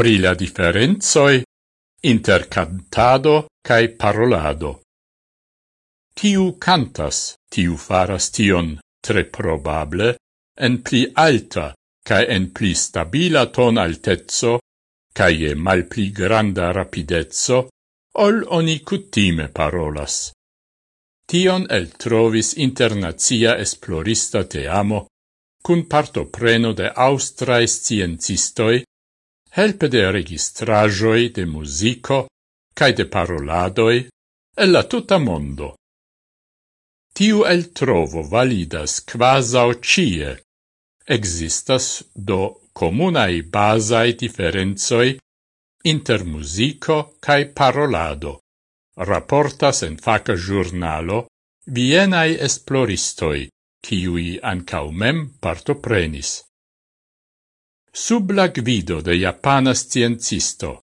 pri la differenzoi inter cantado cae parolado. Tiu cantas, tiu faras tion tre probable en pli alta cae en pli stabila ton altezzo cae mal pli granda rapidezzo ol oni cutime parolas. Tion el trovis internazia esplorista te amo, cun partopreno de austrae sciencistoi helpe de registrajoi de musico cae de paroladoi el la tuta mondo. Tiu el trovo validas quasau cie. Existas do comunai basai differenzoi inter musico cae parolado, raportas en faca giurnalo vienai esploristoi, ciui ancau mem partoprenis. Sub la gvido de japana sciencisto,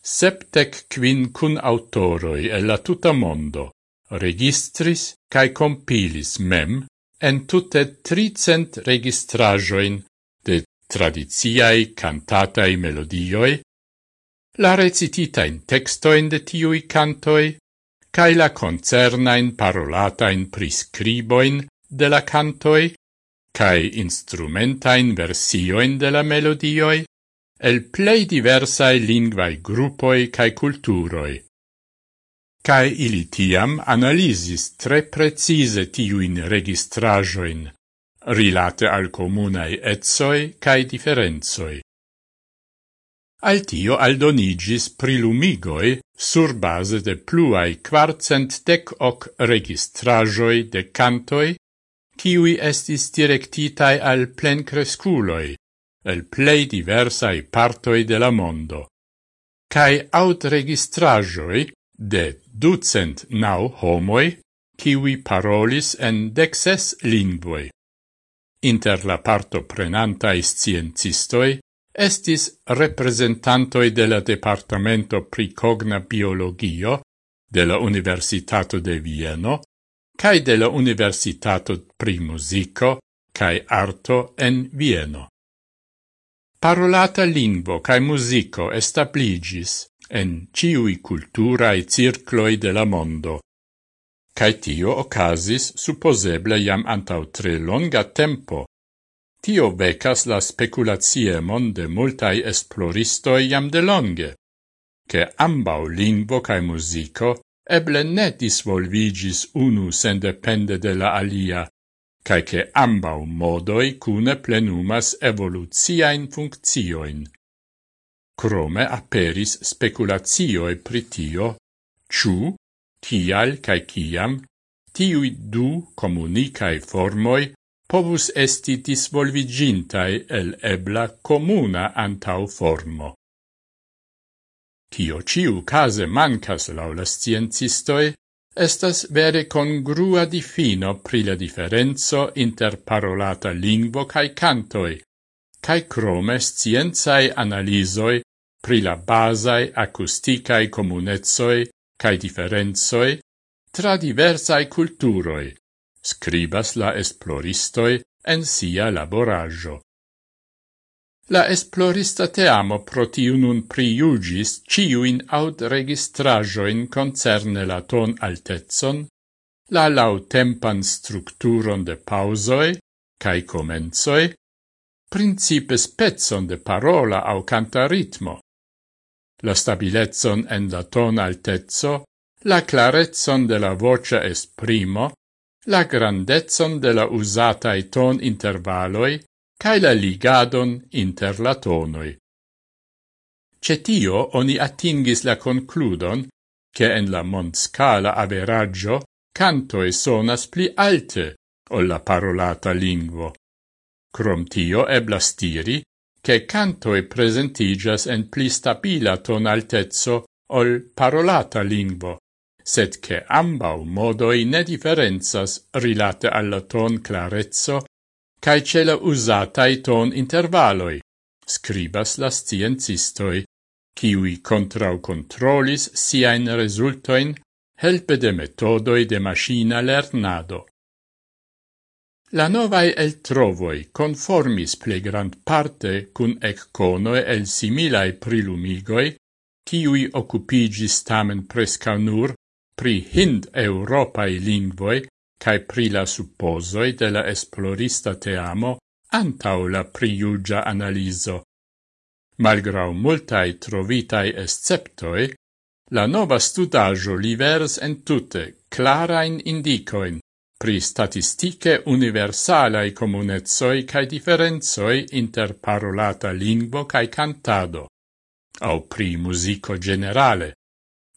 septec quin cun autoroi e la tuta mondo registris cae compilis mem en tutte tricent registrajoin de tradiziai cantatai melodioi, la recititain textoin de tiui cantoi, cae la concernain parolatain prescriboin de la cantoi, cae instrumentain versioin de la melodioi el plei diversae lingvae gruppoi cae culturoi. Cae ili tiam analisis tre precise tiuin registrajoin, rilate al comunae etsoi cae differenzoi. Al tio aldonigis prilumigoi sur base de pluai quarcent dec hoc registrajoi de cantoi kiui estis directitai al plencresculoi, el plei diversai partoi de la mondo, cae aut registrajoi de ducent nau homoi, kiwi parolis en dexes lingvoi. Inter la parto prenantai sciencistoi estis representantoi de la Departamento Precogna Biologio de la Universitato de Vieno, cae de la Universitato pri Musico cae Arto en Vieno. Parolata lingvo cae musico establigis en ciui culturae circloi de la mondo, cae tio ocasis supposeble jam antau tre longa tempo. Tio vecas la speculaziemon de multai esploristoi jam de longe, che ambau lingvo cae musico eble ne disvolvigis unu sendepende de la alia, cae che ambau modoi cune plenumas evoluziaen funccioin. Crome aperis speculazioe pritio, ciu, tial cae ciam, tiui du comunicae formoi povus esti disvolvigintai el ebla comuna antau formo. Tio ciu case mancas laula sciencistoi, estas vere congrua difino pri la differenzo inter parolata lingvo cae cantoi, cae crome scienzae analisoi pri la basae acusticae comunezoi cae differenzoi tra diversae culturoi, scribas la esploristoi en sia laboraggio. La esplorista teamo pro tiu nun priugis ciuin aut registrajoin concerne la ton altezzon, la lautempan structuron de pausoi, cae comenzoi, principe spezzon de parola au canta ritmo, la stabilezzon en la ton altezzo, la clarezzon de la voce esprimo, la grandezon de la usatae ton intervaloi, cae la ligadon inter la tonoi. Cetio oni attingis la concludon che en la mondscala averaggio cantoe sonas pli alte o la parolata lingvo. Crom tio eblas tiri che cantoe presentigas en pli stabila tonaltezzo ol parolata lingvo, sed che ambau modoi ne differenzas rilate alla ton clarezzo cae cela usatai ton intervaloi, scribas la sciencistoi, kiwi contrau controlis siain resultoin helpe de metodoi de machina lernado. La novae el trovoi conformis ple grand parte cun ec conoe el similae prilumigoi, ciui occupigis tamen presca nur pri hind-europae lingvoi cae pri la supposoi de la esplorista teamo antau la priugia analiso. Malgrau multae trovitae esceptoi, la nova studaggio livers entute clarain indicoin pri statistiche universalae comunezoi cae differenzoi inter parolata lingvo cae cantado, au pri musico generale,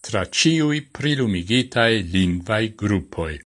tra ciui prilumigitae lingvae gruppoi.